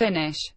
finish.